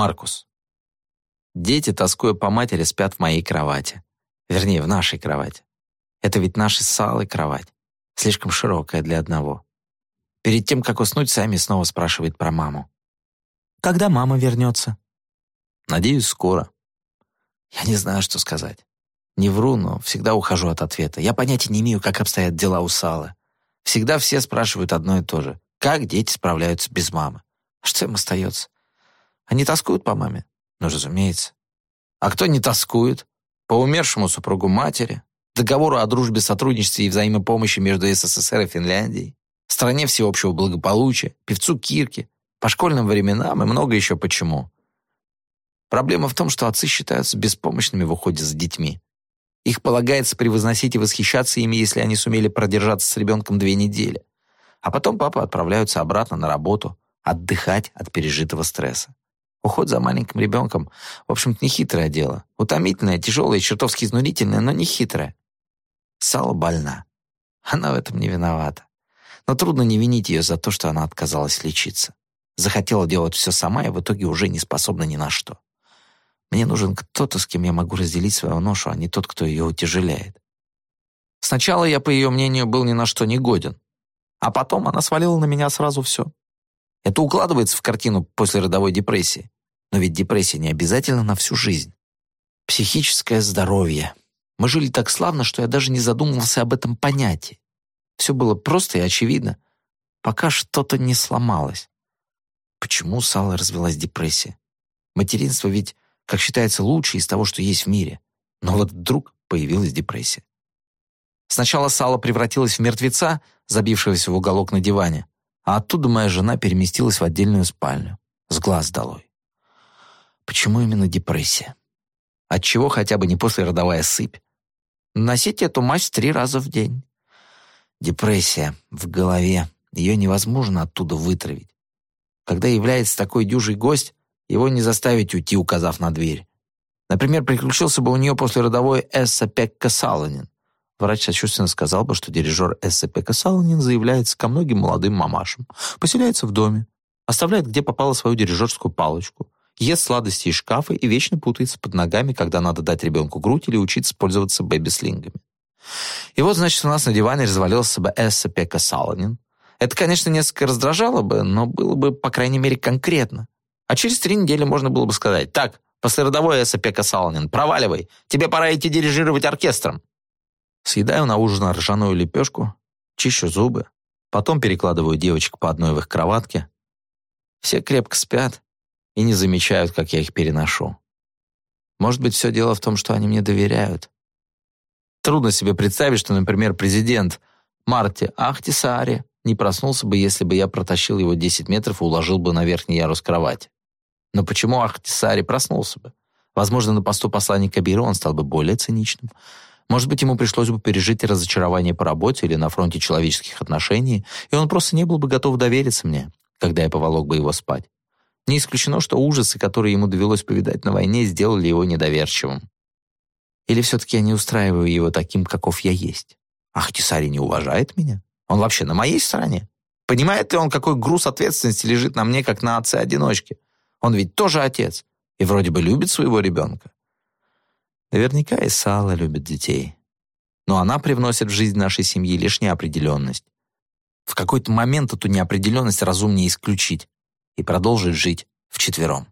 Маркус. Дети, тоскуя по матери, спят в моей кровати. Вернее, в нашей кровати. Это ведь наша с Аллой кровать. Слишком широкая для одного. Перед тем, как уснуть, Сами снова спрашивает про маму. «Когда мама вернется?» «Надеюсь, скоро». Я не знаю, что сказать. Не вру, но всегда ухожу от ответа. Я понятия не имею, как обстоят дела у Салы. Всегда все спрашивают одно и то же. Как дети справляются без мамы? Что им остается? Они тоскуют по маме? Ну, разумеется. А кто не тоскует? По умершему супругу матери, договору о дружбе, сотрудничестве и взаимопомощи между СССР и Финляндией, стране всеобщего благополучия, певцу Кирке, по школьным временам и много еще почему. Проблема в том, что отцы считаются беспомощными в уходе за детьми. Их полагается превозносить и восхищаться ими, если они сумели продержаться с ребенком две недели. А потом папа отправляются обратно на работу, отдыхать от пережитого стресса. Уход за маленьким ребенком, в общем-то, нехитрое дело. Утомительное, тяжелое, чертовски изнурительное, но нехитрое. Сала больна. Она в этом не виновата. Но трудно не винить ее за то, что она отказалась лечиться. Захотела делать все сама и в итоге уже не способна ни на что. Мне нужен кто-то, с кем я могу разделить свою ношу, а не тот, кто ее утяжеляет. Сначала я, по ее мнению, был ни на что не годен. А потом она свалила на меня сразу все. Это укладывается в картину после родовой депрессии. Но ведь депрессия не обязательно на всю жизнь. Психическое здоровье. Мы жили так славно, что я даже не задумывался об этом понятии. Все было просто и очевидно, пока что-то не сломалось. Почему у Салы развелась депрессия? Материнство ведь как считается, лучшее из того, что есть в мире. Но вот вдруг появилась депрессия. Сначала Сала превратилась в мертвеца, забившегося в уголок на диване, а оттуда моя жена переместилась в отдельную спальню. С глаз долой. Почему именно депрессия? Отчего хотя бы не послеродовая сыпь? Носить эту мазь три раза в день. Депрессия в голове. Ее невозможно оттуда вытравить. Когда является такой дюжий гость, его не заставить уйти, указав на дверь. Например, приключился бы у нее после родовой Эсса Пекка. Врач сочувственно сказал бы, что дирижер Эсса Пекка заявляется ко многим молодым мамашам, поселяется в доме, оставляет где попало свою дирижерскую палочку, ест сладости из шкафа и вечно путается под ногами, когда надо дать ребенку грудь или учиться пользоваться бэби-слингами. И вот, значит, у нас на диване развалился бы Эсса Пекка Саланин. Это, конечно, несколько раздражало бы, но было бы, по крайней мере, конкретно. А через три недели можно было бы сказать, так, послеродовой Эсопека Саланин, проваливай, тебе пора идти дирижировать оркестром. Съедаю на ужин ржаную лепешку, чищу зубы, потом перекладываю девочек по одной в их кроватке. Все крепко спят и не замечают, как я их переношу. Может быть, все дело в том, что они мне доверяют. Трудно себе представить, что, например, президент Марти Ахтисари не проснулся бы, если бы я протащил его 10 метров и уложил бы на верхний ярус кровати. Но почему Ахтисари проснулся бы? Возможно, на посту посланника Бира он стал бы более циничным. Может быть, ему пришлось бы пережить разочарование по работе или на фронте человеческих отношений, и он просто не был бы готов довериться мне, когда я поволок бы его спать. Не исключено, что ужасы, которые ему довелось повидать на войне, сделали его недоверчивым. Или все-таки я не устраиваю его таким, каков я есть? Ахтисари не уважает меня? Он вообще на моей стороне? Понимает ли он, какой груз ответственности лежит на мне, как на отце-одиночке? Он ведь тоже отец и вроде бы любит своего ребенка. Наверняка и Сала любит детей. Но она привносит в жизнь нашей семьи лишь неопределенность. В какой-то момент эту неопределенность разумнее исключить и продолжить жить вчетвером.